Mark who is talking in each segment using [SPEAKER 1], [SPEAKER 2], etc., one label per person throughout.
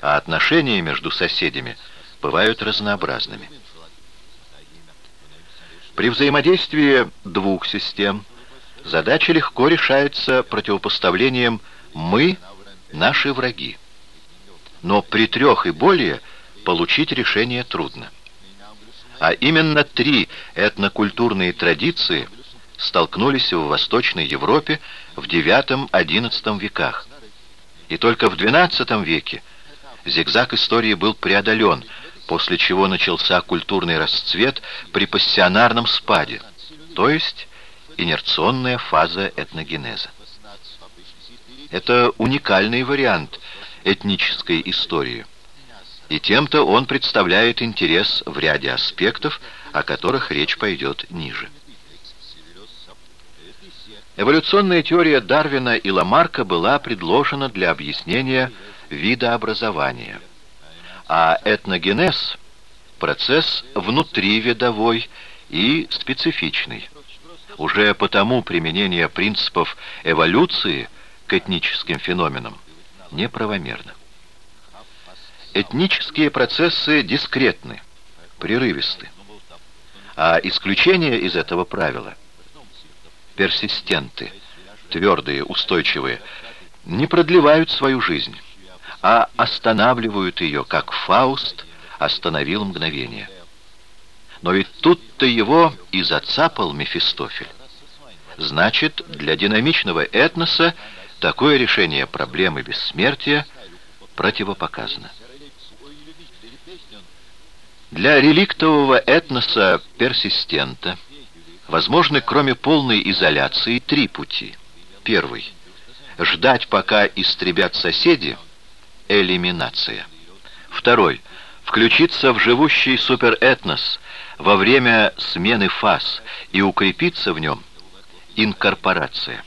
[SPEAKER 1] а отношения между соседями бывают разнообразными. При взаимодействии двух систем задача легко решается противопоставлением «мы» — наши враги. Но при трех и более получить решение трудно. А именно три этнокультурные традиции столкнулись в Восточной Европе в IX-XI веках. И только в XII веке зигзаг истории был преодолен, после чего начался культурный расцвет при пассионарном спаде, то есть инерционная фаза этногенеза. Это уникальный вариант этнической истории – и тем-то он представляет интерес в ряде аспектов, о которых речь пойдет ниже. Эволюционная теория Дарвина и Ламарка была предложена для объяснения видообразования, а этногенез – процесс внутривидовой и специфичный. Уже потому применение принципов эволюции к этническим феноменам неправомерно. Этнические процессы дискретны, прерывисты. А исключения из этого правила – персистенты, твердые, устойчивые, не продлевают свою жизнь, а останавливают ее, как Фауст остановил мгновение. Но ведь тут-то его и зацапал Мефистофель. Значит, для динамичного этноса такое решение проблемы бессмертия противопоказано. Для реликтового этноса персистента возможны, кроме полной изоляции, три пути. Первый – ждать, пока истребят соседи – элиминация. Второй – включиться в живущий суперэтнос во время смены фаз и укрепиться в нем – инкорпорация.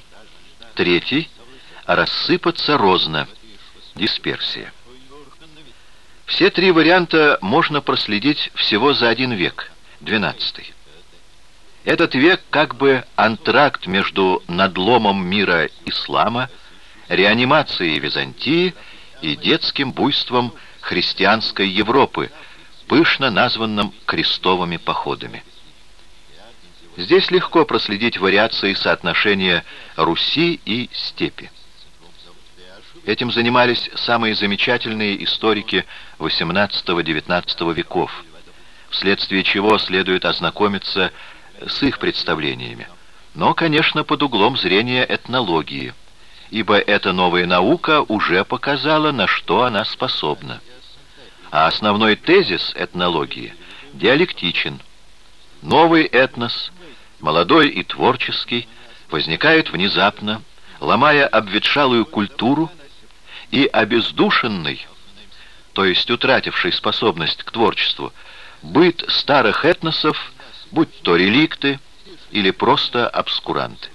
[SPEAKER 1] Третий – рассыпаться розно – дисперсия. Все три варианта можно проследить всего за один век, XII. Этот век как бы антракт между надломом мира ислама, реанимацией Византии и детским буйством христианской Европы, пышно названным крестовыми походами. Здесь легко проследить вариации соотношения Руси и степи. Этим занимались самые замечательные историки XVIII-XIX веков, вследствие чего следует ознакомиться с их представлениями. Но, конечно, под углом зрения этнологии, ибо эта новая наука уже показала, на что она способна. А основной тезис этнологии диалектичен. Новый этнос, молодой и творческий, возникает внезапно, ломая обветшалую культуру, и обездушенный, то есть утративший способность к творчеству, быт старых этносов, будь то реликты или просто обскуранты.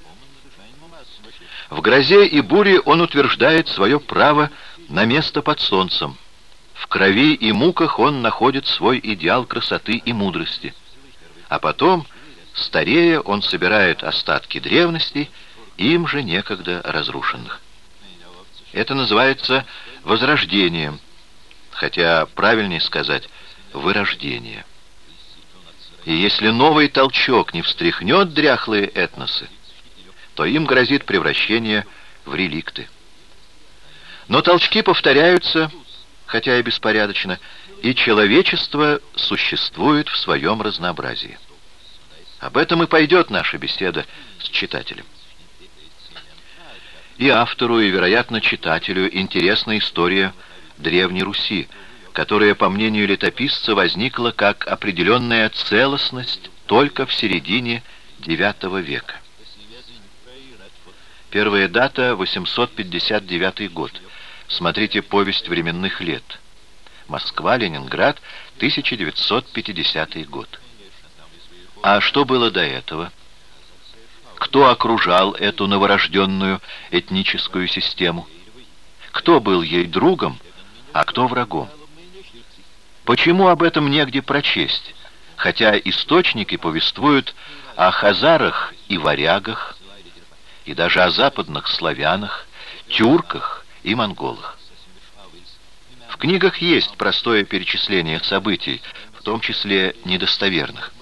[SPEAKER 1] В грозе и буре он утверждает свое право на место под солнцем. В крови и муках он находит свой идеал красоты и мудрости. А потом, старея, он собирает остатки древности, им же некогда разрушенных. Это называется возрождением, хотя правильнее сказать вырождение. И если новый толчок не встряхнет дряхлые этносы, то им грозит превращение в реликты. Но толчки повторяются, хотя и беспорядочно, и человечество существует в своем разнообразии. Об этом и пойдет наша беседа с читателем. И автору, и, вероятно, читателю интересна история Древней Руси, которая, по мнению летописца, возникла как определенная целостность только в середине IX века. Первая дата — 859 год. Смотрите «Повесть временных лет». Москва, Ленинград, 1950 год. А что было до этого? кто окружал эту новорожденную этническую систему, кто был ей другом, а кто врагом. Почему об этом негде прочесть, хотя источники повествуют о хазарах и варягах, и даже о западных славянах, тюрках и монголах. В книгах есть простое перечисление событий, в том числе недостоверных.